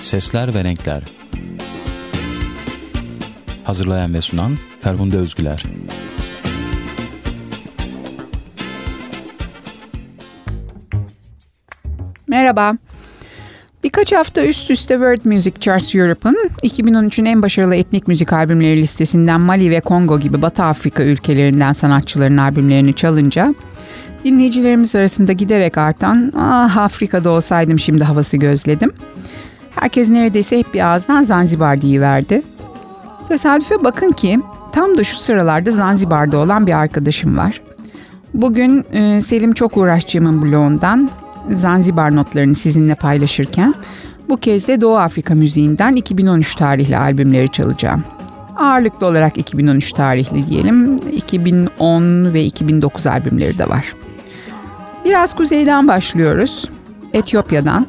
Sesler ve Renkler Hazırlayan ve sunan Ferhunde Özgüler Merhaba. Birkaç hafta üst üste World Music Charts Europe'ın 2013'ün en başarılı etnik müzik albümleri listesinden Mali ve Kongo gibi Batı Afrika ülkelerinden sanatçıların albümlerini çalınca dinleyicilerimiz arasında giderek artan ah Afrika'da olsaydım şimdi havası gözledim. Herkes neredeyse hep bir ağızdan Zanzibar verdi. Tesadüfe bakın ki tam da şu sıralarda Zanzibar'da olan bir arkadaşım var. Bugün e, Selim Çok Uğraşçığımın bloğundan Zanzibar notlarını sizinle paylaşırken bu kez de Doğu Afrika müziğinden 2013 tarihli albümleri çalacağım. Ağırlıklı olarak 2013 tarihli diyelim. 2010 ve 2009 albümleri de var. Biraz kuzeyden başlıyoruz. Etiyopya'dan.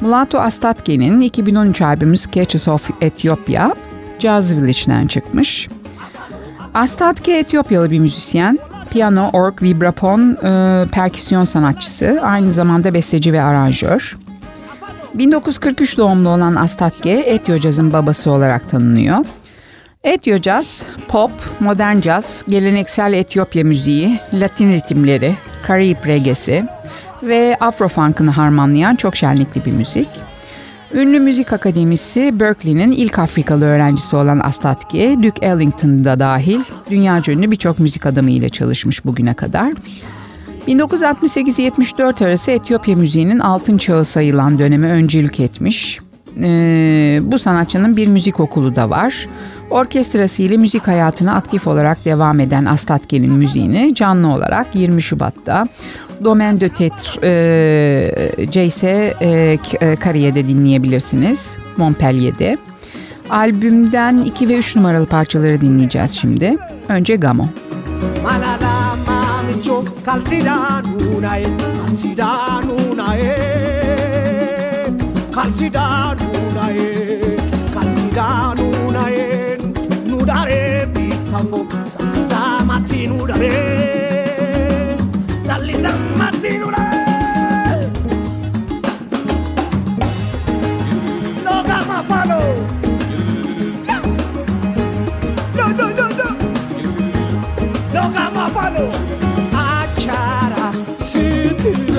Mulato Astatke'nin 2013 albümü Sketches of Ethiopia, Jazz Village'den çıkmış. Astatke Etiyopyalı bir müzisyen. Piyano, org, vibrapon, e, perküsyon sanatçısı. Aynı zamanda besteci ve aranjör. 1943 doğumlu olan Astatke, Etyo Jazz'ın babası olarak tanınıyor. Etyo Jazz, pop, modern jazz, geleneksel Etiyopya müziği, Latin ritimleri, Karayip regesi ve Afrofunk'ını harmanlayan çok şenlikli bir müzik. Ünlü müzik akademisi Berkeley'nin ilk Afrikalı öğrencisi olan Astatke, Duke Ellington'da dahil dünya ünlü birçok müzik adamı ile çalışmış bugüne kadar. 1968-74 arası Etiyopya müziğinin altın çağı sayılan döneme öncülük etmiş. Ee, bu sanatçının bir müzik okulu da var. Orkestrası ile müzik hayatına aktif olarak devam eden Astatke'nin müziğini canlı olarak 20 Şubat'ta Domaine de Tetre e, CS e, Kariye'de dinleyebilirsiniz. Montpellier'de. Albümden 2 ve 3 numaralı parçaları dinleyeceğiz şimdi. Önce Gamo. Malala kalsidaa nuunayeen kalsidaa nuunayeen nu daree biittafo sallisaa matti nu daree sallisaa no nu daree. Follow. Achara, city.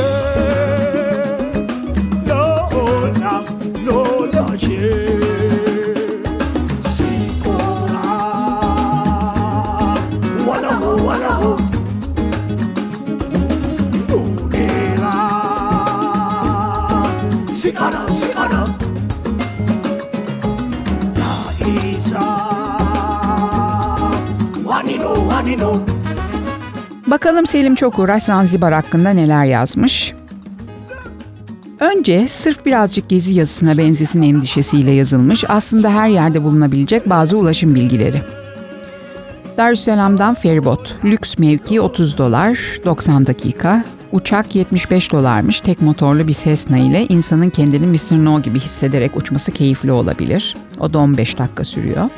Bakalım Selim çok uğraş Zanzibar hakkında neler yazmış. Önce sırf birazcık gezi yazısına benzesin endişesiyle yazılmış aslında her yerde bulunabilecek bazı ulaşım bilgileri. Darüsselam'dan feribot, lüks mevki 30 dolar, 90 dakika, uçak 75 dolarmış tek motorlu bir Cessna ile insanın kendini Mr. No gibi hissederek uçması keyifli olabilir. O da 15 dakika sürüyor.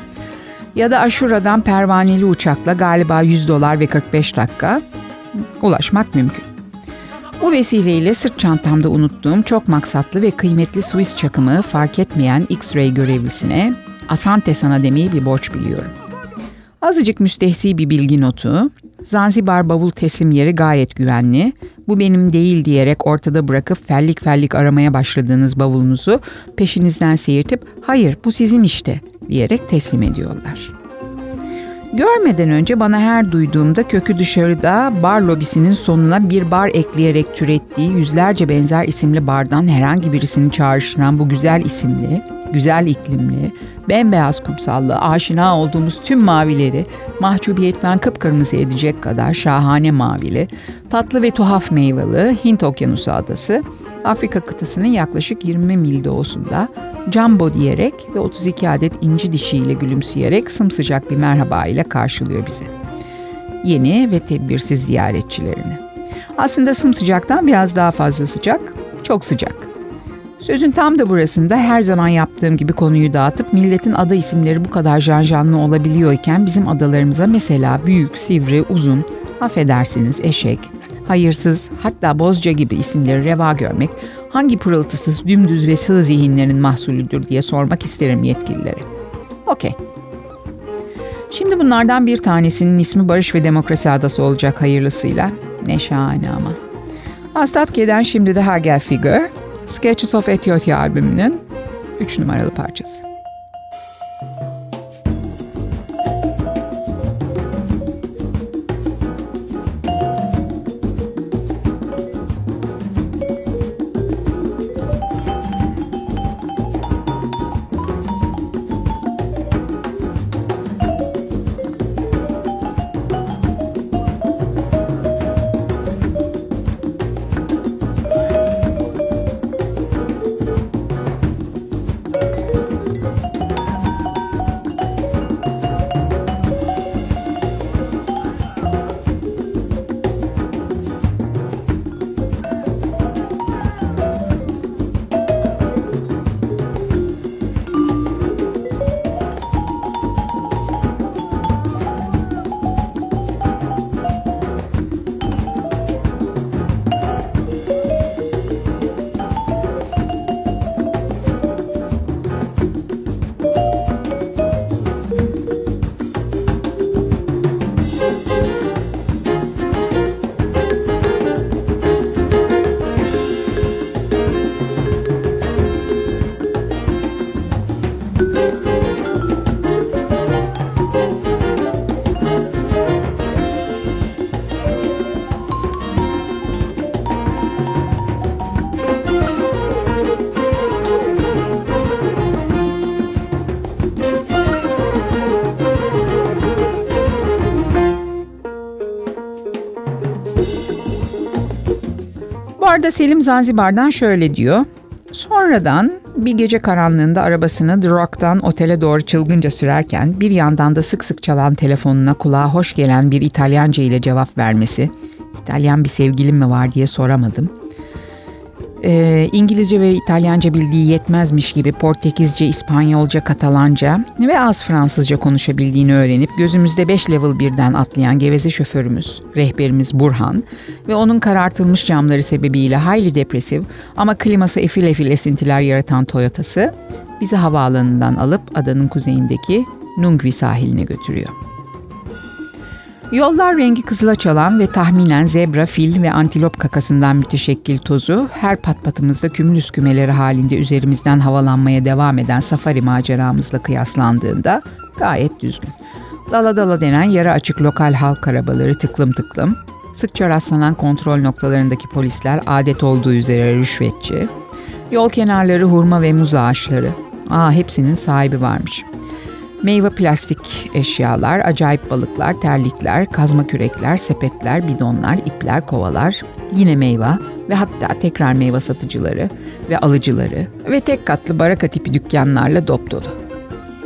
Ya da Aşura'dan pervaneli uçakla galiba 100 dolar ve 45 dakika ulaşmak mümkün. Bu vesileyle sırt çantamda unuttuğum çok maksatlı ve kıymetli Swiss çakımı fark etmeyen X-ray görevlisine Asante sana demeyi bir borç biliyorum. Azıcık müstehsi bir bilgi notu, Zanzibar bavul teslim yeri gayet güvenli. Bu benim değil diyerek ortada bırakıp fellik fellik aramaya başladığınız bavulunuzu peşinizden seyirtip hayır bu sizin işte diyerek teslim ediyorlar. Görmeden önce bana her duyduğumda kökü dışarıda bar lobisinin sonuna bir bar ekleyerek türettiği yüzlerce benzer isimli bardan herhangi birisini çağrıştıran bu güzel isimli, güzel iklimli, bembeyaz kumsallı, aşina olduğumuz tüm mavileri mahcubiyetten kıpkırmızı edecek kadar şahane mavili, tatlı ve tuhaf meyveli Hint Okyanusu adası, Afrika kıtasının yaklaşık 20 mil doğusunda Jumbo diyerek ve 32 adet inci dişiyle gülümseyerek sımsıcak bir merhaba ile karşılıyor bizi. Yeni ve tedbirsiz ziyaretçilerini. Aslında sımsıcaktan biraz daha fazla sıcak, çok sıcak. Sözün tam da burasında her zaman yaptığım gibi konuyu dağıtıp milletin ada isimleri bu kadar janjanlı olabiliyorken bizim adalarımıza mesela büyük, sivri, uzun, affedersiniz eşek, hayırsız hatta bozca gibi isimleri reva görmek hangi pırıltısız, dümdüz ve sığ zihinlerin mahsulüdür diye sormak isterim yetkililere. Okey. Şimdi bunlardan bir tanesinin ismi Barış ve Demokrasi Adası olacak hayırlısıyla. Ne şahane ama. Astatke'den şimdi daha gel Figure, Sketches of Ethiopia albümünün 3 numaralı parçası. Arada Selim Zanzibar'dan şöyle diyor. Sonradan bir gece karanlığında arabasını The Rock'tan otele doğru çılgınca sürerken bir yandan da sık sık çalan telefonuna kulağa hoş gelen bir İtalyanca ile cevap vermesi. İtalyan bir sevgilim mi var diye soramadım e, İngilizce ve İtalyanca bildiği yetmezmiş gibi Portekizce, İspanyolca, Katalanca ve az Fransızca konuşabildiğini öğrenip gözümüzde 5 level birden atlayan geveze şoförümüz, rehberimiz Burhan ve onun karartılmış camları sebebiyle hayli depresif ama kliması efil efil esintiler yaratan Toyota'sı bizi havaalanından alıp adanın kuzeyindeki Nungvi sahiline götürüyor. Yollar rengi kızıla çalan ve tahminen zebra, fil ve antilop kakasından müteşekkil tozu her patpatımızda kümülüs kümeleri halinde üzerimizden havalanmaya devam eden safari maceramızla kıyaslandığında gayet düzgün. Dala dala denen yarı açık lokal halk arabaları tıklım tıklım, sıkça rastlanan kontrol noktalarındaki polisler adet olduğu üzere rüşvetçi, yol kenarları hurma ve muz ağaçları, aa hepsinin sahibi varmış.'' Meyve plastik eşyalar, acayip balıklar, terlikler, kazma kürekler, sepetler, bidonlar, ipler, kovalar, yine meyve ve hatta tekrar meyve satıcıları ve alıcıları ve tek katlı baraka tipi dükkanlarla dop dolu.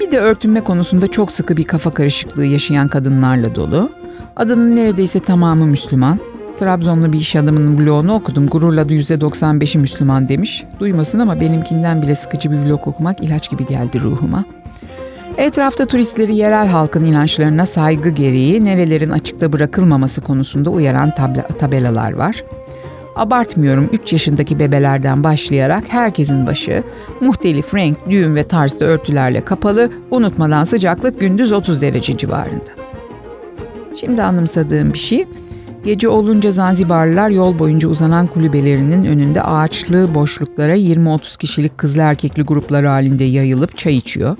Bir de örtünme konusunda çok sıkı bir kafa karışıklığı yaşayan kadınlarla dolu. Adının neredeyse tamamı Müslüman. Trabzonlu bir iş adamının blogunu okudum. Gururla %95'i Müslüman demiş. Duymasın ama benimkinden bile sıkıcı bir blog okumak ilaç gibi geldi ruhuma. Etrafta turistleri yerel halkın inançlarına saygı gereği nerelerin açıkta bırakılmaması konusunda uyaran tabla, tabelalar var. Abartmıyorum 3 yaşındaki bebelerden başlayarak herkesin başı muhtelif renk, düğün ve tarzda örtülerle kapalı, unutmadan sıcaklık gündüz 30 derece civarında. Şimdi anımsadığım bir şey, Gece olunca Zanzibarlılar yol boyunca uzanan kulübelerinin önünde ağaçlı boşluklara 20-30 kişilik kızlı erkekli gruplar halinde yayılıp çay içiyor.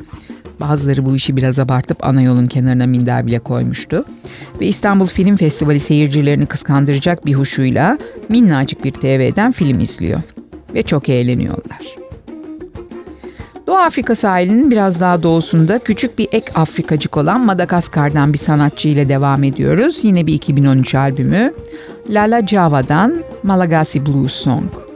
Bazıları bu işi biraz abartıp ana yolun kenarına minder bile koymuştu. Ve İstanbul Film Festivali seyircilerini kıskandıracak bir huşuyla minnacık bir TV'den film izliyor. Ve çok eğleniyorlar. Doğu Afrika sahilinin biraz daha doğusunda küçük bir ek Afrikacık olan Madagaskar'dan bir sanatçı ile devam ediyoruz. Yine bir 2013 albümü. Lala Java'dan Malagasy Blues Song.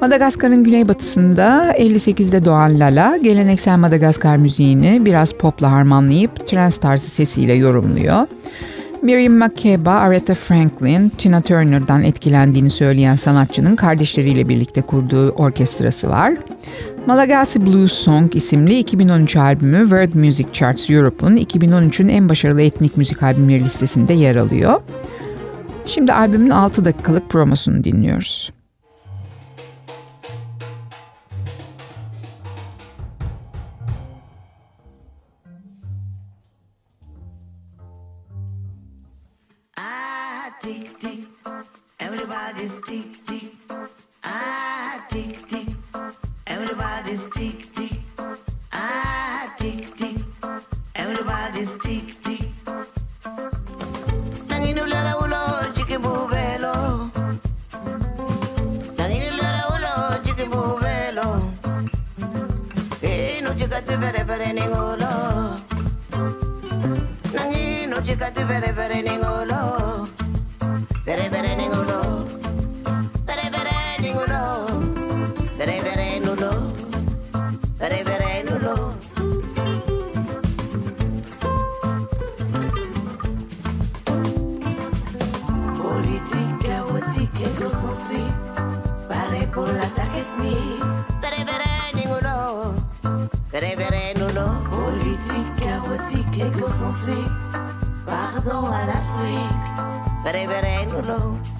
Madagaskar'ın güneybatısında 58'de doğan Lala, geleneksel Madagaskar müziğini biraz popla harmanlayıp trance tarzı sesiyle yorumluyor. Miriam Makeba, Aretha Franklin, Tina Turner'dan etkilendiğini söyleyen sanatçının kardeşleriyle birlikte kurduğu orkestrası var. Malagasy Blues Song isimli 2013 albümü World Music Charts Europe'un 2013'ün en başarılı etnik müzik albümleri listesinde yer alıyor. Şimdi albümün 6 dakikalık promosunu dinliyoruz. Everybody's tick tick. Ah, tick tick. Everybody's tick tick. Ah, tick tick. Everybody's tick tick. Nanginulera ulo chicken bubelo. Nanginulera ulo chicken bubelo. Eh, no chica tu vere vere ningolo. Nangi no chica tu vere vere ningolo. blow.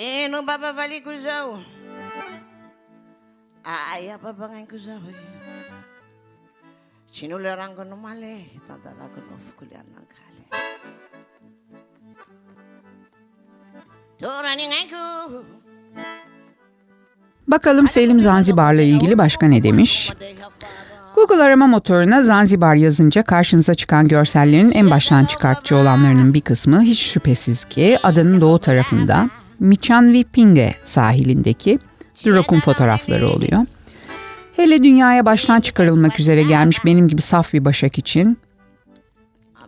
Eh, no baba vali kuzaw. Aya pa bangay kuzaw. Sinularang ko numali. Tadala ko nufukulian ng kali. Tora ni ngay ko. Bakalım Selim Zanzibar'la ilgili başka ne demiş? Google arama motoruna Zanzibar yazınca karşınıza çıkan görsellerin en baştan çıkartıcı olanlarının bir kısmı hiç şüphesiz ki adanın doğu tarafında Michanvipinge sahilindeki Durok'un fotoğrafları oluyor. Hele dünyaya baştan çıkarılmak üzere gelmiş benim gibi saf bir başak için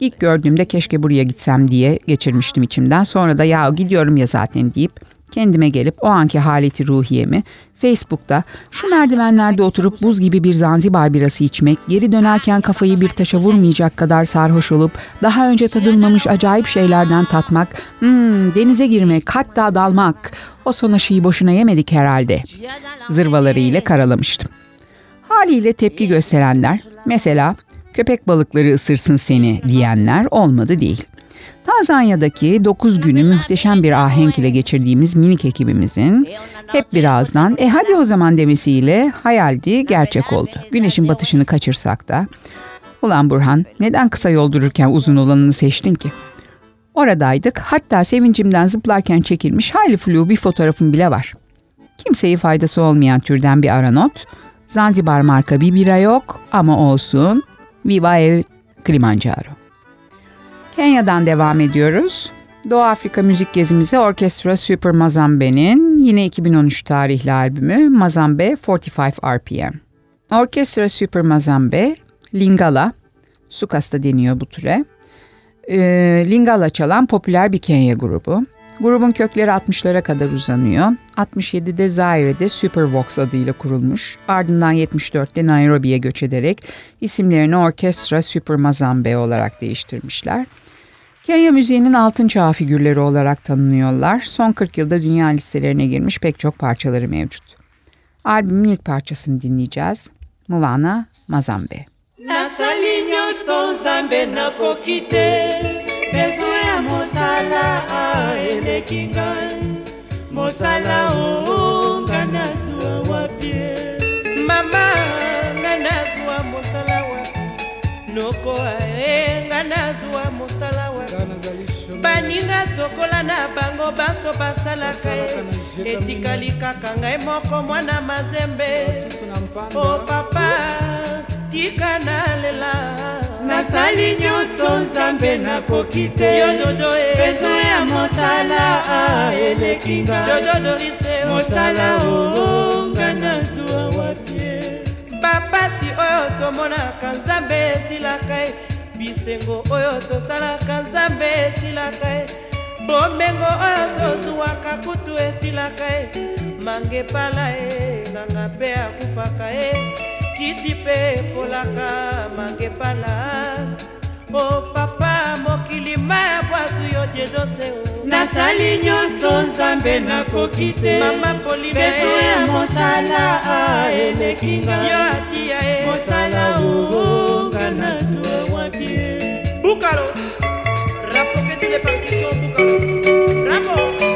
ilk gördüğümde keşke buraya gitsem diye geçirmiştim içimden. Sonra da ya gidiyorum ya zaten deyip kendime gelip o anki haleti ruhiyemi Facebook'ta şu merdivenlerde oturup buz gibi bir Zanzibar birası içmek, geri dönerken kafayı bir taşa vurmayacak kadar sarhoş olup daha önce tadılmamış acayip şeylerden tatmak, hmm, denize girmek, hatta dalmak. O son aşıyı boşuna yemedik herhalde. Zırvaları ile karalamıştım. Haliyle tepki gösterenler, mesela köpek balıkları ısırsın seni diyenler olmadı değil. Tanzanya'daki 9 günü muhteşem bir ahenk ile geçirdiğimiz minik ekibimizin hep birazdan e hadi o zaman demesiyle hayaldi gerçek oldu. Güneşin batışını kaçırsak da. Ulan Burhan neden kısa yol dururken uzun olanını seçtin ki? Oradaydık hatta sevincimden zıplarken çekilmiş hayli flu bir fotoğrafım bile var. Kimseyi faydası olmayan türden bir aranot. Zanzibar marka bir bira yok ama olsun. Viva Ev Kilimanjaro. Kenya'dan devam ediyoruz. Doğu Afrika müzik gezimize Orkestra Super Mazambe'nin yine 2013 tarihli albümü Mazambe 45 RPM. Orkestra Super Mazambe, Lingala, Sukas'ta deniyor bu türe. E, Lingala çalan popüler bir Kenya grubu. Grubun kökleri 60'lara kadar uzanıyor. 67'de Zaire'de Supervox adıyla kurulmuş. Ardından 74'te Nairobi'ye göç ederek isimlerini Orkestra Super Mazambe olarak değiştirmişler. Kenya müziğinin altın çağ figürleri olarak tanınıyorlar. Son 40 yılda dünya listelerine girmiş pek çok parçaları mevcut. Albümün ilk parçasını dinleyeceğiz. Muvana Mazambe. nasali nyonso nzambe nakoki bezwi ya mosala eleki ngai. Mosala o nga nazwa wapi? Mama nga nazwa mosala wapi? Noko ae nga nazwa mosala wapi? Baninga tokola na bango baso basalaka ye. etikali kaka ngai moko mwana mazembe. O papa tika nalela nasali nyonso nzambe nakoki te. Yododo peso ya mosala eleki ngadododorise mosala onga nazwa wapie bapasi oyo tomonaka nzambe esilaka ye bisengo oyo tosalaka nzambe esilaka ye bomengo oyo tozwwaka kutu esilaka ye mangepala ye nganga mpe akufaka ye kisi mpe ekolaka mangepala o papa mokili ma ya bwatu yo diedose nasali nyonso nzambe nakoki te. Mama polipeso ya mosala eleki nga. yo atia ye mosala onga nazwa wapi bukalos. Rapoke les percussions bukalos. Rapo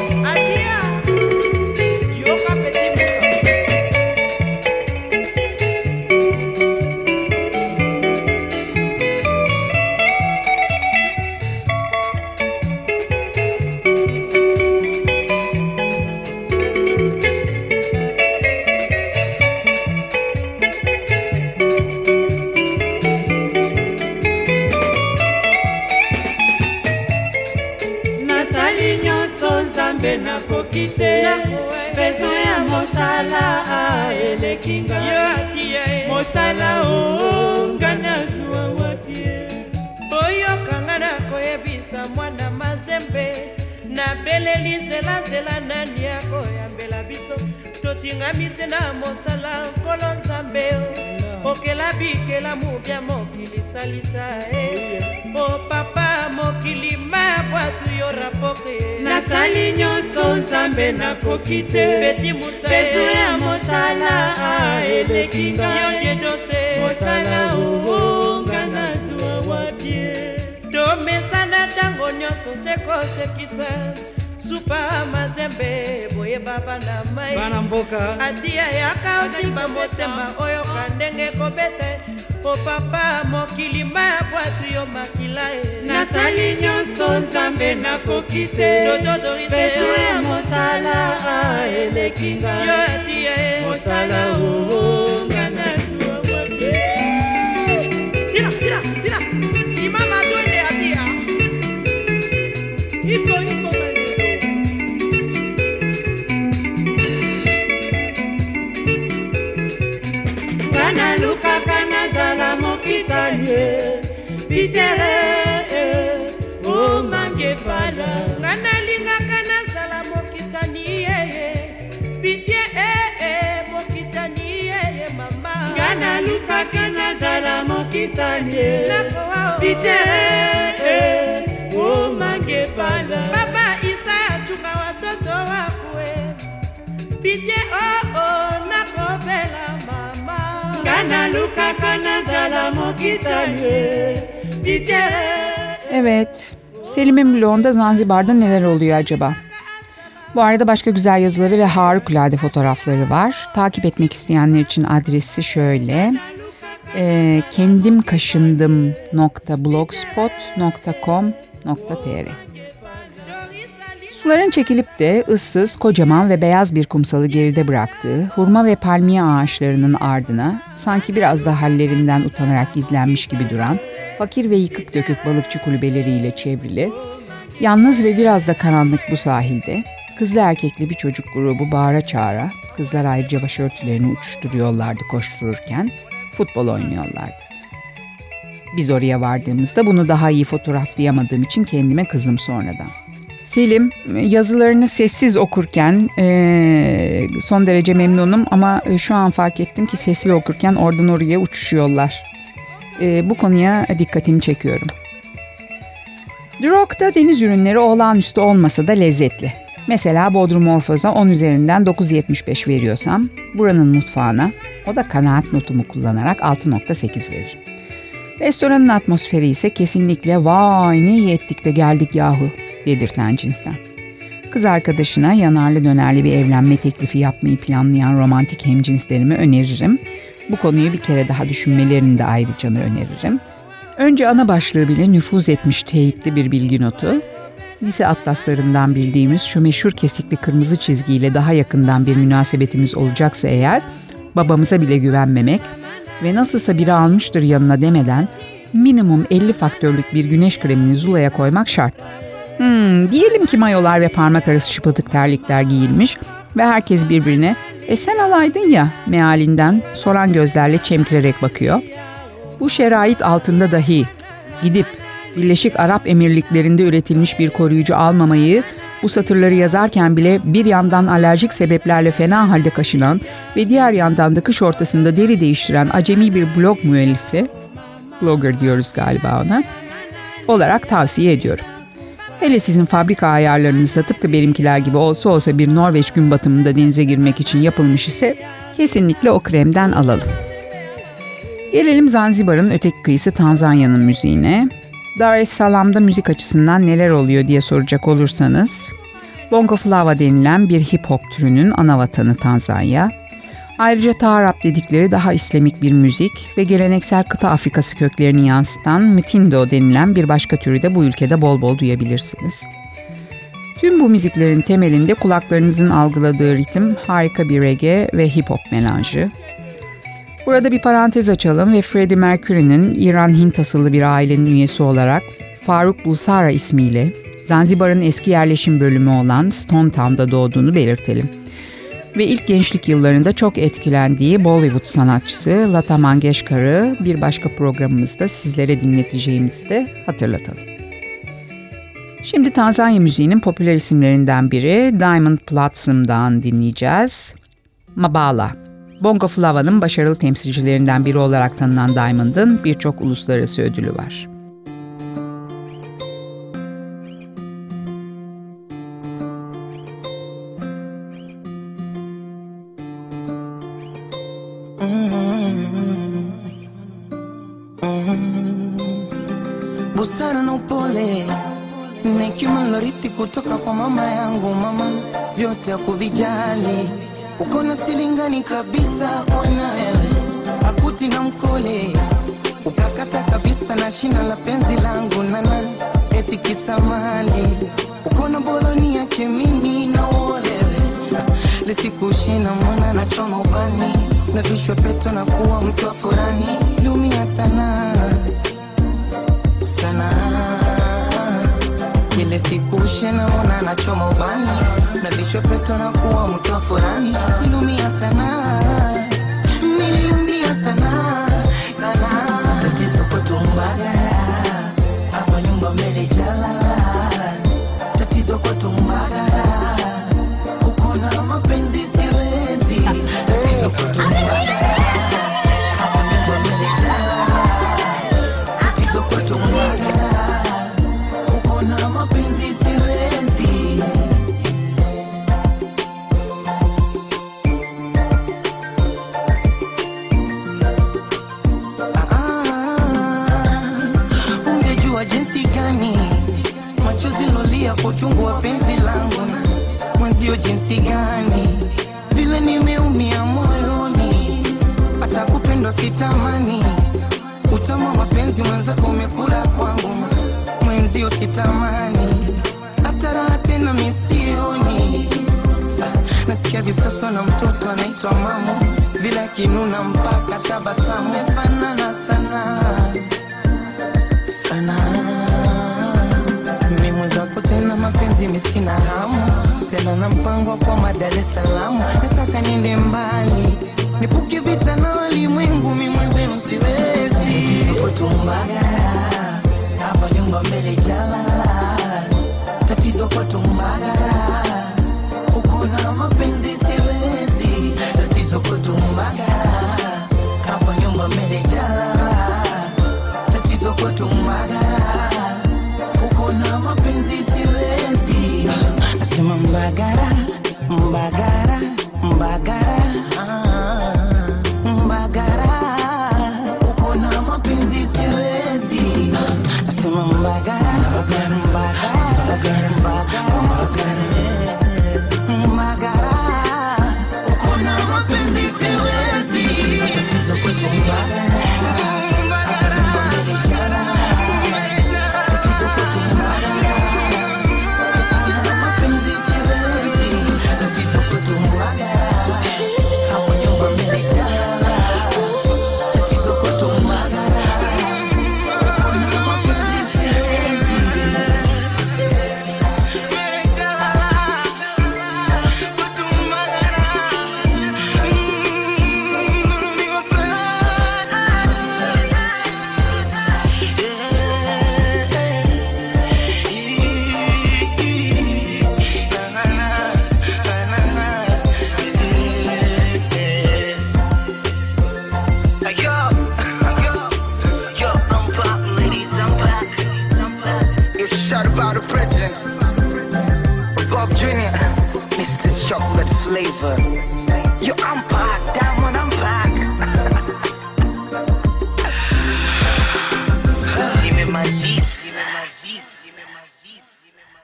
mosala eleki nga mosala onga nazwa wapi oyokanga na koyebisa mwana mazembe. Nabeleli nzela-nzela nani akoyambela biso? Totingami na mosala nkolo nzambe okela bikela mobya mokili salisa e. O papa mokili ma bwatu yo rapoke nasali nyonso nzambe nakoki te. Musapeso ya mosala eleki nga yo diedose mosala onga nazwa wapie tomesana ntango nyonso sekosekisa. Supa mazembe boyeba bana mai. Bana mboka. Atia yaka osimba motema oyoka ndenge kobeta po papa mokili mabwasi yo makila e nasali nyonso nzambe nakoki te. Pesue mosala eleki nga mosala oo nalukaka nazala mokitani. Pitere omange pala baba isa atunga watoto wakwe. Pitie oo nakobela mama. Nga nalukaka nazala mokitani. Pitie Evet, Selim'in blogunda Zanzibar'da neler oluyor acaba? Bu arada başka güzel yazıları ve harikulade fotoğrafları var. Takip etmek isteyenler için adresi şöyle. E, kendimkaşındım.blogspot.com.tr Suların çekilip de ıssız, kocaman ve beyaz bir kumsalı geride bıraktığı hurma ve palmiye ağaçlarının ardına sanki biraz da hallerinden utanarak gizlenmiş gibi duran fakir ve yıkık dökük balıkçı kulübeleriyle çevrili, yalnız ve biraz da karanlık bu sahilde kızlı erkekli bir çocuk grubu bağıra çağıra, kızlar ayrıca başörtülerini uçuşturuyorlardı koştururken, futbol oynuyorlardı. Biz oraya vardığımızda bunu daha iyi fotoğraflayamadığım için kendime kızdım sonradan. Selim yazılarını sessiz okurken e, son derece memnunum ama şu an fark ettim ki sesli okurken oradan oraya uçuşuyorlar. E, bu konuya dikkatini çekiyorum. Durock'ta deniz ürünleri olağanüstü olmasa da lezzetli. Mesela Bodrum Orfoz'a 10 üzerinden 9.75 veriyorsam buranın mutfağına o da kanaat notumu kullanarak 6.8 veririm. Restoranın atmosferi ise kesinlikle vay ne iyi ettik de geldik yahu dedirten cinsten. Kız arkadaşına yanarlı dönerli bir evlenme teklifi yapmayı planlayan romantik hemcinslerime öneririm. Bu konuyu bir kere daha düşünmelerini de ayrıca öneririm. Önce ana başlığı bile nüfuz etmiş teyitli bir bilgi notu. Lise atlaslarından bildiğimiz şu meşhur kesikli kırmızı çizgiyle daha yakından bir münasebetimiz olacaksa eğer babamıza bile güvenmemek ve nasılsa biri almıştır yanına demeden minimum 50 faktörlük bir güneş kremini zulaya koymak şart. Hmm, diyelim ki mayolar ve parmak arası çıpıtık terlikler giyilmiş ve herkes birbirine e sen alaydın ya mealinden soran gözlerle çemkirerek bakıyor. Bu şerait altında dahi gidip Birleşik Arap Emirlikleri'nde üretilmiş bir koruyucu almamayı bu satırları yazarken bile bir yandan alerjik sebeplerle fena halde kaşınan ve diğer yandan da kış ortasında deri değiştiren acemi bir blog müellifi, blogger diyoruz galiba ona, olarak tavsiye ediyorum. Hele sizin fabrika ayarlarınızda tıpkı benimkiler gibi olsa olsa bir Norveç gün batımında denize girmek için yapılmış ise kesinlikle o kremden alalım. Gelelim Zanzibar'ın öteki kıyısı Tanzanya'nın müziğine. Dar es Salaam'da müzik açısından neler oluyor diye soracak olursanız, Bongo Flava denilen bir hip hop türünün ana vatanı Tanzanya. Ayrıca Taarab dedikleri daha İslamik bir müzik ve geleneksel kıta Afrikası köklerini yansıtan Mtindo denilen bir başka türü de bu ülkede bol bol duyabilirsiniz. Tüm bu müziklerin temelinde kulaklarınızın algıladığı ritim harika bir reggae ve hip hop melanjı. Burada bir parantez açalım ve Freddie Mercury'nin İran Hint asıllı bir ailenin üyesi olarak Faruk Bulsara ismiyle Zanzibar'ın eski yerleşim bölümü olan Stone Town'da doğduğunu belirtelim. Ve ilk gençlik yıllarında çok etkilendiği Bollywood sanatçısı Lata Mangeshkar'ı bir başka programımızda sizlere dinleteceğimizi de hatırlatalım. Şimdi Tanzanya müziğinin popüler isimlerinden biri Diamond Platinum'dan dinleyeceğiz. Mabala. Bongo Flava'nın başarılı temsilcilerinden biri olarak tanınan Diamond'ın birçok uluslararası ödülü var. kutoka kwa mama yangu. Mama vyote hakuvijali, uko na silingani kabisa ona wewe, akuti na mkole. Ukakata kabisa na shina la penzi langu nana eti kisamani. Uko na boloni yake mimi na uolewe. Lisikushina mwana na choma ubani? Na peto na kuwa mtu wa furani. Lumia sana. Sana kile siku ushe naona na choma ubani na vishwe peto na kuwa mtu wa furani lumia sana niliumia sana sana. Tatizo mbagala hapa nyumba mbele jalala tatizo mbagala Dar es nataka niende mbali, nipuke vita na walimwengu, mimi mwenzenu siwezi. Hapa nyumba mbele jalala, tatizo kwa na mapenzi siwezi. Tatizo kwa hapa nyumba mbele jalala, tatizo kwa na mapenzi siwezi. Nasema mbagara my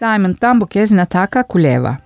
Simon Tambuk je znataka kuleva.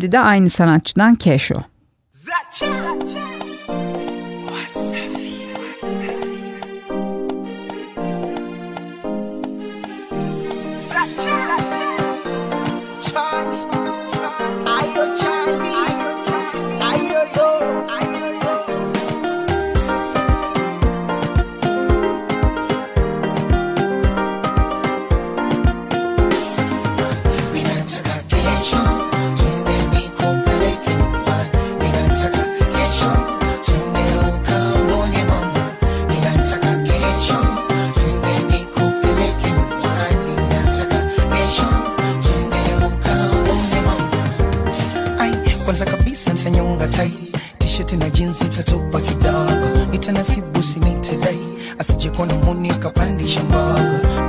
Şimdi de aynı sanatçıdan Kesho. Kidogo sibusi sinitidai asije kuona muni kapandisha mbogo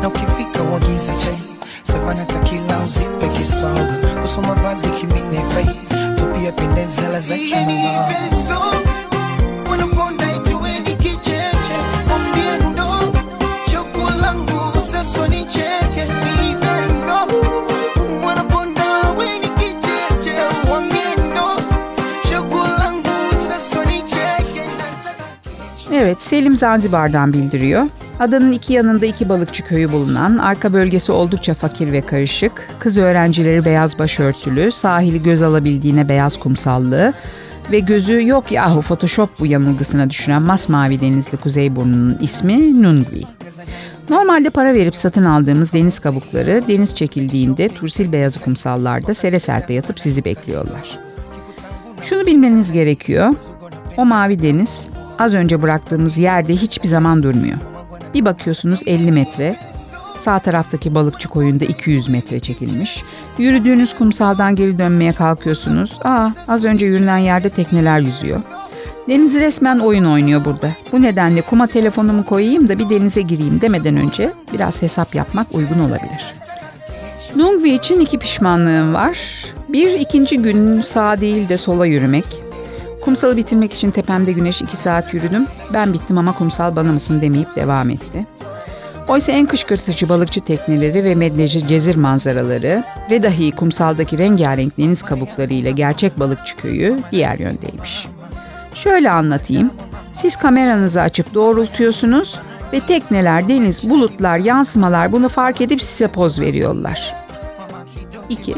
na ukifika uagize chai. Savana takila uzipe kisogo kusoma vazi kimine fai. Tupia pendeza la za kimongogo Selim Zanzibar'dan bildiriyor. Adanın iki yanında iki balıkçı köyü bulunan, arka bölgesi oldukça fakir ve karışık, kız öğrencileri beyaz başörtülü, sahili göz alabildiğine beyaz kumsallığı ve gözü yok yahu photoshop bu yanılgısına düşüren masmavi denizli Kuzeyburnu'nun ismi Nungvi. Normalde para verip satın aldığımız deniz kabukları deniz çekildiğinde tursil beyazı kumsallarda sere serpe yatıp sizi bekliyorlar. Şunu bilmeniz gerekiyor. O mavi deniz az önce bıraktığımız yerde hiçbir zaman durmuyor. Bir bakıyorsunuz 50 metre, sağ taraftaki balıkçı koyunda 200 metre çekilmiş. Yürüdüğünüz kumsaldan geri dönmeye kalkıyorsunuz. Aa, az önce yürünen yerde tekneler yüzüyor. Deniz resmen oyun oynuyor burada. Bu nedenle kuma telefonumu koyayım da bir denize gireyim demeden önce biraz hesap yapmak uygun olabilir. Nungvi için iki pişmanlığım var. Bir, ikinci gün sağa değil de sola yürümek. Kumsalı bitirmek için tepemde güneş iki saat yürüdüm. Ben bittim ama kumsal bana mısın demeyip devam etti. Oysa en kışkırtıcı balıkçı tekneleri ve medleci cezir manzaraları ve dahi kumsaldaki rengarenk deniz kabukları ile gerçek balıkçı köyü diğer yöndeymiş. Şöyle anlatayım. Siz kameranızı açıp doğrultuyorsunuz ve tekneler, deniz, bulutlar, yansımalar bunu fark edip size poz veriyorlar. 2.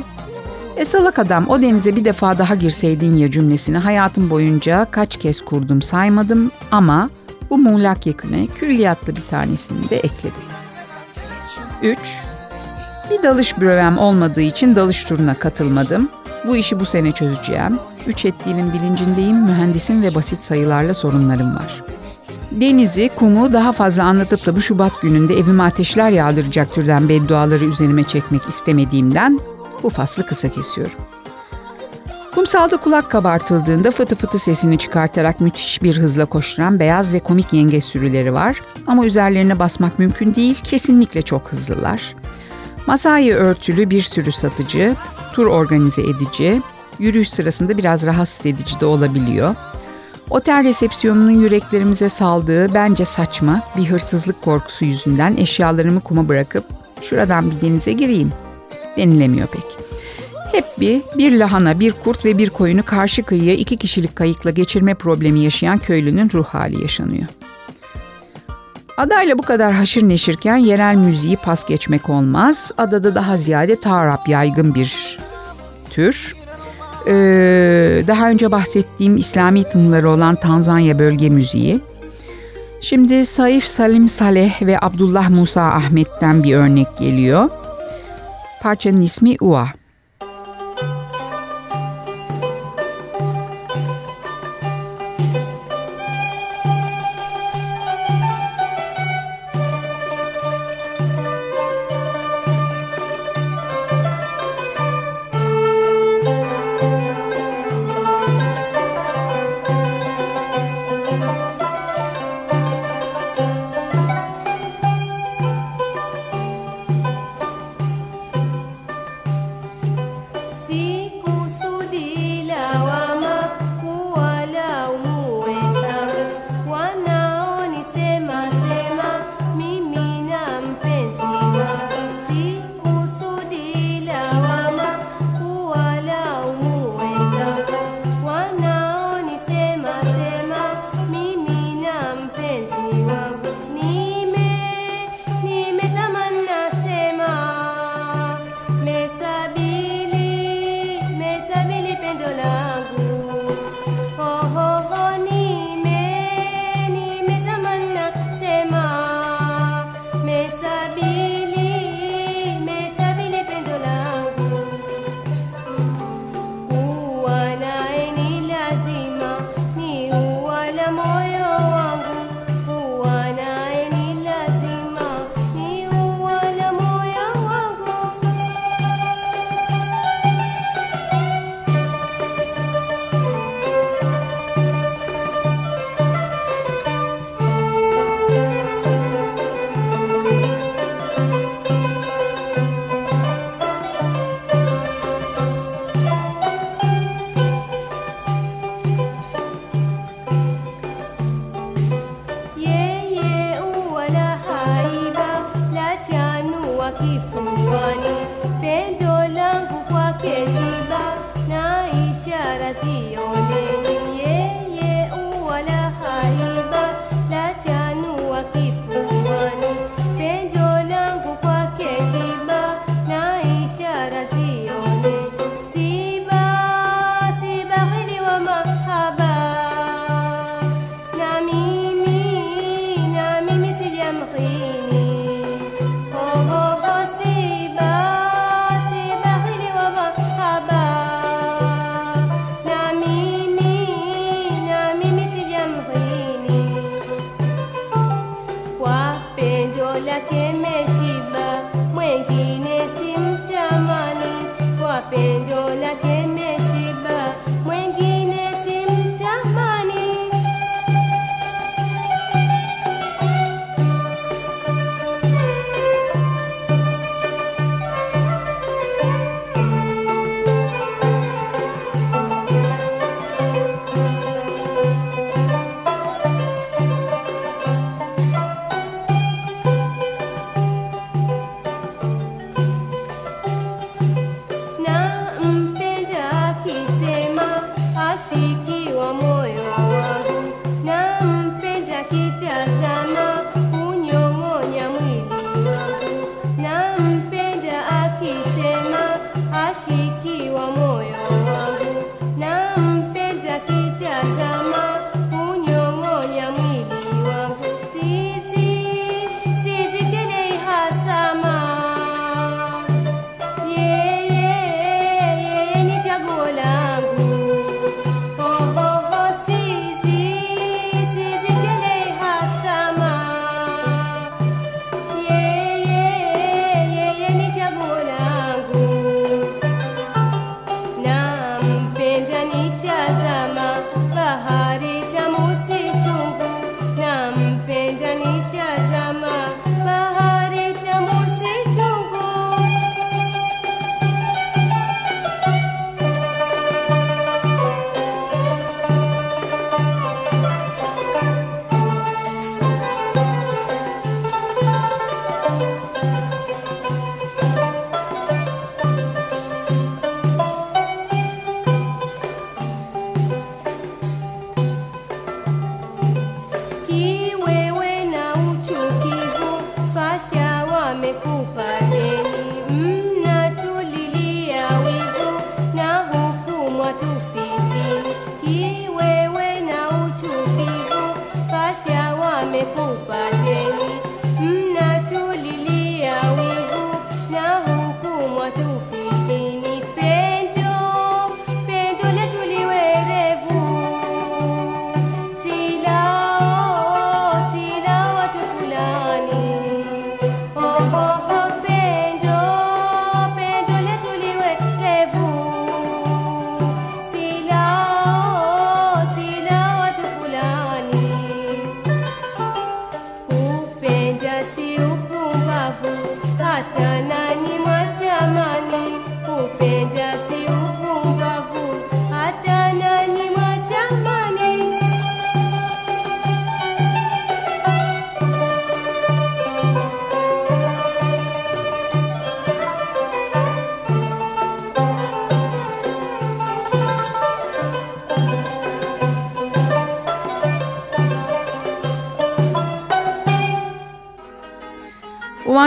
E salak adam o denize bir defa daha girseydin ya cümlesini hayatım boyunca kaç kez kurdum saymadım ama bu muğlak yakına külliyatlı bir tanesini de ekledim. 3. Bir dalış bürövem olmadığı için dalış turuna katılmadım. Bu işi bu sene çözeceğim. Üç ettiğinin bilincindeyim, mühendisim ve basit sayılarla sorunlarım var. Denizi, kumu daha fazla anlatıp da bu Şubat gününde evime ateşler yağdıracak türden bedduaları üzerime çekmek istemediğimden bu faslı kısa kesiyorum. Kumsalda kulak kabartıldığında fıtı fıtı sesini çıkartarak müthiş bir hızla koşturan beyaz ve komik yengeç sürüleri var. Ama üzerlerine basmak mümkün değil, kesinlikle çok hızlılar. Masai örtülü bir sürü satıcı, tur organize edici, yürüyüş sırasında biraz rahatsız edici de olabiliyor. Otel resepsiyonunun yüreklerimize saldığı bence saçma bir hırsızlık korkusu yüzünden eşyalarımı kuma bırakıp şuradan bir denize gireyim denilemiyor pek. Hep bir, bir lahana, bir kurt ve bir koyunu karşı kıyıya iki kişilik kayıkla geçirme problemi yaşayan köylünün ruh hali yaşanıyor. Adayla bu kadar haşır neşirken yerel müziği pas geçmek olmaz. Adada daha ziyade tarap yaygın bir tür. Ee, daha önce bahsettiğim İslami tınıları olan Tanzanya bölge müziği. Şimdi Saif Salim Saleh ve Abdullah Musa Ahmet'ten bir örnek geliyor. Parçanın ismi Ua.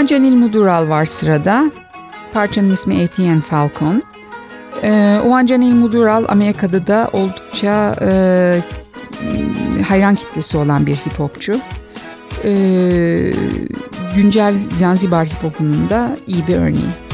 Sema Celil Mudural var sırada. Parçanın ismi Etienne Falcon. Ee, Oğan Mudural Amerika'da da oldukça e, hayran kitlesi olan bir hip hopçu. Ee, güncel Zanzibar hip hopunun da iyi bir örneği.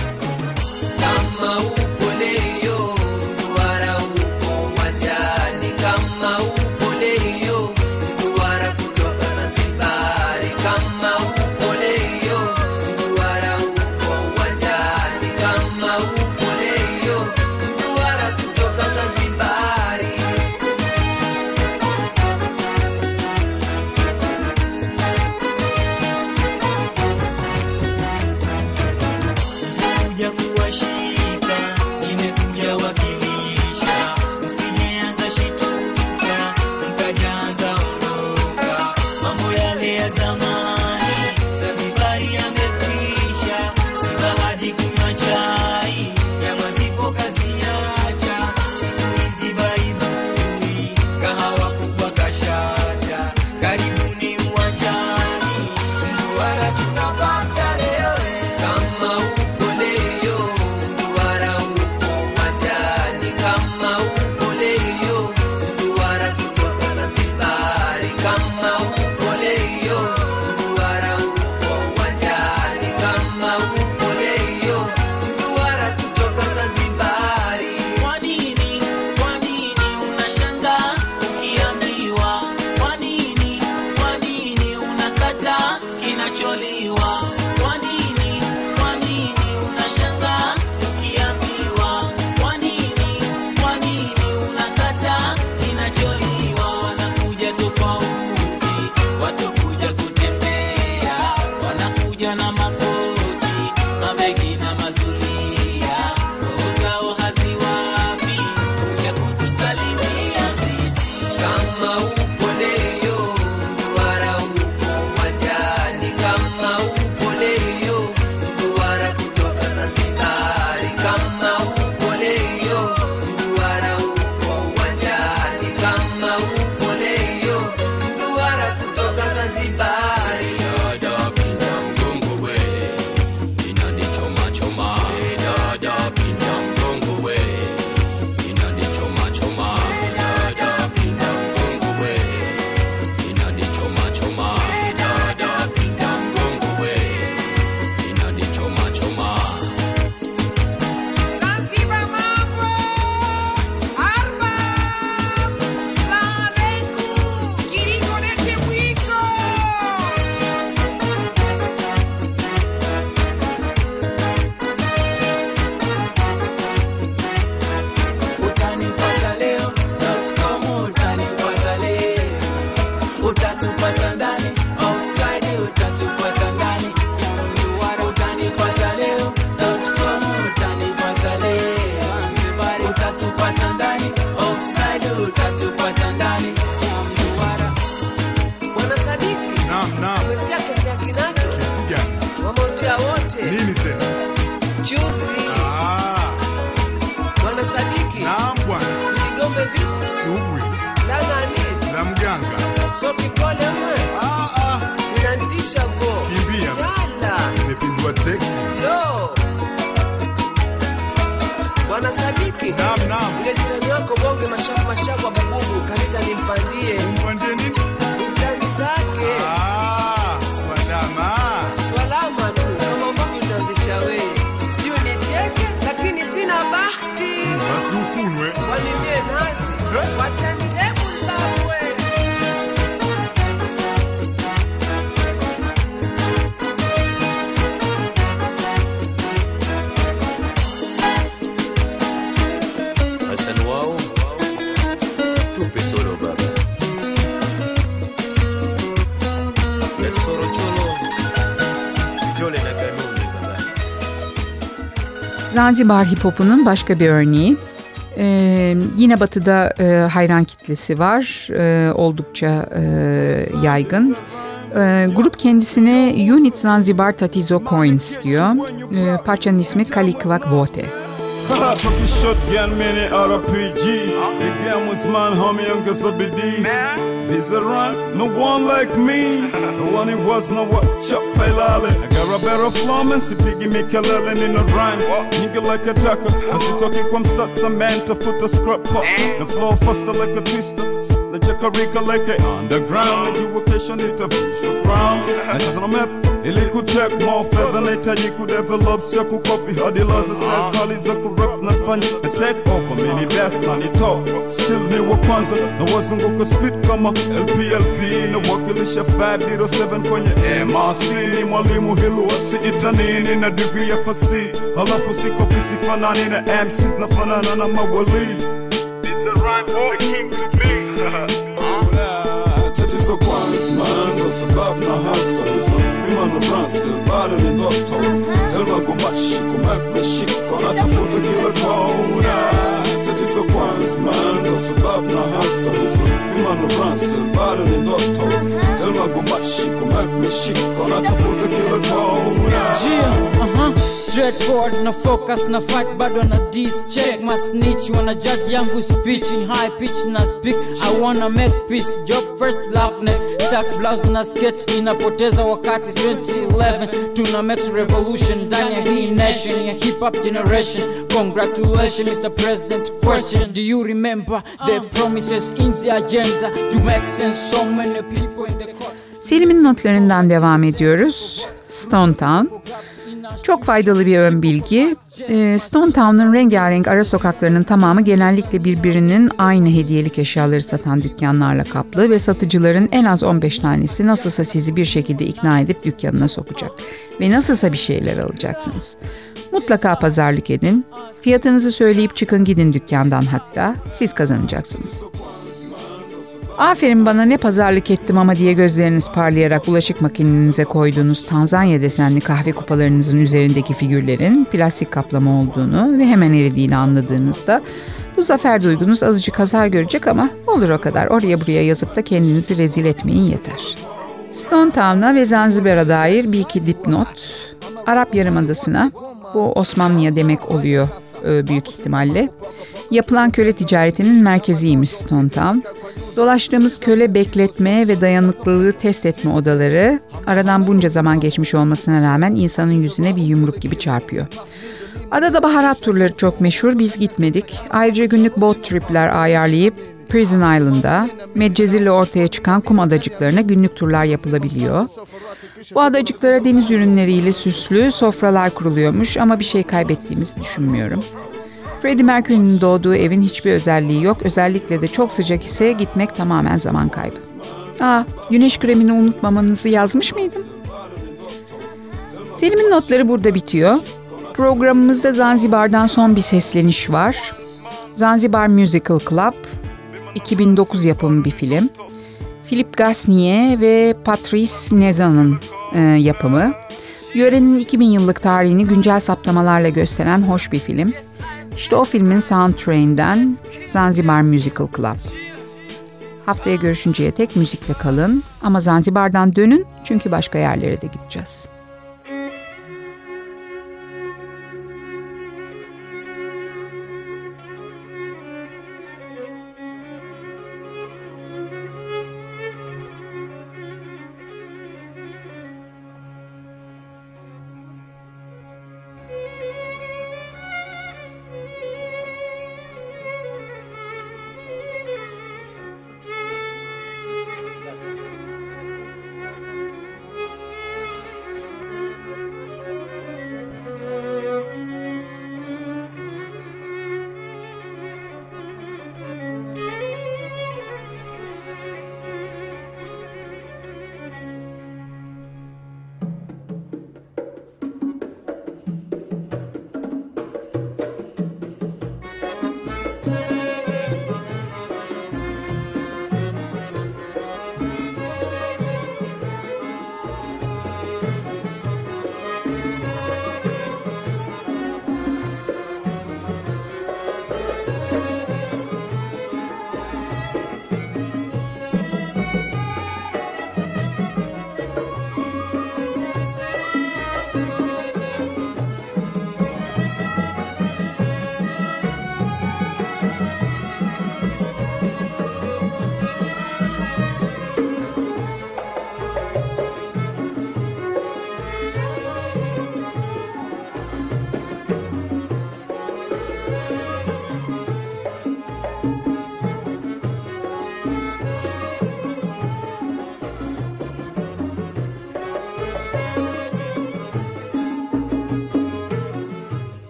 Zanzibar hip hop'unun başka bir örneği. Ee, yine batıda e, hayran kitlesi var. Ee, oldukça e, yaygın. Ee, grup kendisine Unit Zanzibar Tatizo Coins diyor. Ee, parçanın ismi Kalikvak Vote. Fucking shotgun, mini RPG. The game was mine, homie, Uncle Sobidi. This a rhyme, no one like me. The one it was, no what, chop pelale. I got a better flum and si pigi a kalele in a rhyme. Nigga like a taco, asitoki kwa msasa menta futa scrapper. The flow faster like a twister. the cheka like a underground na so proud. crown na sasa na map Ili kucheck more fedha nahitaji kudevelop sio kukopi hadi laza step kali za kurap nafanya na take over mini best na ni top still ni wa kwanza na wazunguka speed kama LPLP na wakilisha 507 kwenye MRC ni mwalimu hilu wasiita nini na degree ya fasi halafu sikopi sifanani na MCs na fanana na mawali This a rhyme for the king aşık olmak beşik Ona tafuku diyor kona Tatizo kwanza mando Sabab man, hasa uzun Imanu fransa Bari ni doktor ah, ah. Kumak natafuta kila kona. Straightforward na focus na fight bado na dis check my snitch wanna judge yangu speech in high pitch na speak. I wanna make peace job first love next. Stack blouse na skate inapoteza wakati 2011 tuna make revolution ndani ya hii nation ya hip hop generation. Congratulations Mr President question. Do you remember the promises in the agenda? To make sense so many people in the court Selim'in notlarından devam ediyoruz. Stone Town. Çok faydalı bir ön bilgi. Ee, Stone Town'un rengarenk ara sokaklarının tamamı genellikle birbirinin aynı hediyelik eşyaları satan dükkanlarla kaplı ve satıcıların en az 15 tanesi nasılsa sizi bir şekilde ikna edip dükkanına sokacak. Ve nasılsa bir şeyler alacaksınız. Mutlaka pazarlık edin. Fiyatınızı söyleyip çıkın gidin dükkandan hatta. Siz kazanacaksınız. Aferin bana ne pazarlık ettim ama diye gözleriniz parlayarak bulaşık makinenize koyduğunuz Tanzanya desenli kahve kupalarınızın üzerindeki figürlerin plastik kaplama olduğunu ve hemen eridiğini anladığınızda bu zafer duygunuz azıcık hasar görecek ama olur o kadar. Oraya buraya yazıp da kendinizi rezil etmeyin yeter. Stone Town'a ve Zanzibar'a dair bir iki dipnot. Arap Yarımadası'na, bu Osmanlı'ya demek oluyor e, büyük ihtimalle. Yapılan köle ticaretinin merkeziymiş Stone Town. Dolaştığımız köle bekletme ve dayanıklılığı test etme odaları aradan bunca zaman geçmiş olmasına rağmen insanın yüzüne bir yumruk gibi çarpıyor. Adada baharat turları çok meşhur, biz gitmedik. Ayrıca günlük boat tripler ayarlayıp Prison Island'a, Medcezir'le ortaya çıkan kum adacıklarına günlük turlar yapılabiliyor. Bu adacıklara deniz ürünleriyle süslü sofralar kuruluyormuş ama bir şey kaybettiğimizi düşünmüyorum. Freddie Mercury'nin doğduğu evin hiçbir özelliği yok. Özellikle de çok sıcak ise gitmek tamamen zaman kaybı. Aa, güneş kremini unutmamanızı yazmış mıydım? Selim'in notları burada bitiyor. Programımızda Zanzibar'dan son bir sesleniş var. Zanzibar Musical Club, 2009 yapımı bir film. Philip Gasnier ve Patrice Nezan'ın e, yapımı. Yörenin 2000 yıllık tarihini güncel saptamalarla gösteren hoş bir film. İşte o filmin soundtrack'inden Zanzibar Musical Club. Haftaya görüşünceye tek müzikle kalın ama Zanzibar'dan dönün çünkü başka yerlere de gideceğiz.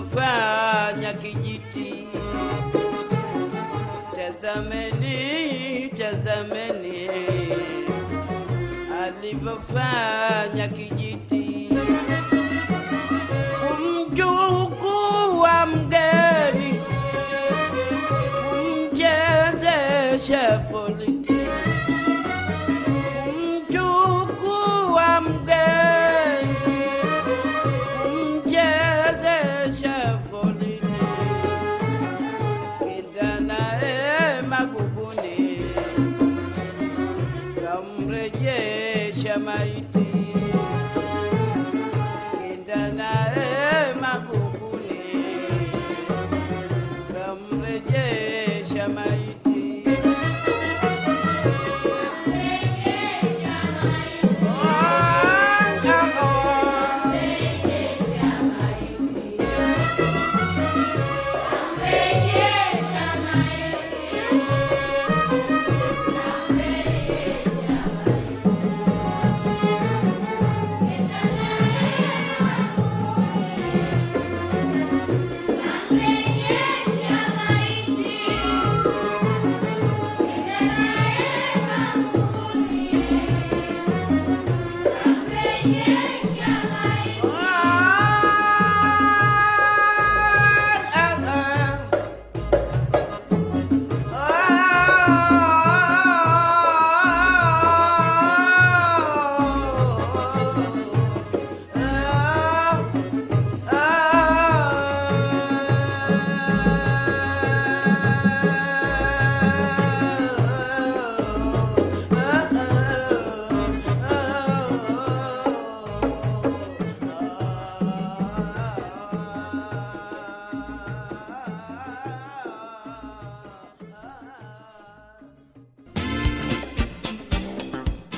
Alivyofanya kijiti. Tazameni, tazameni alivyofanya kijiti. Yeah, maiti.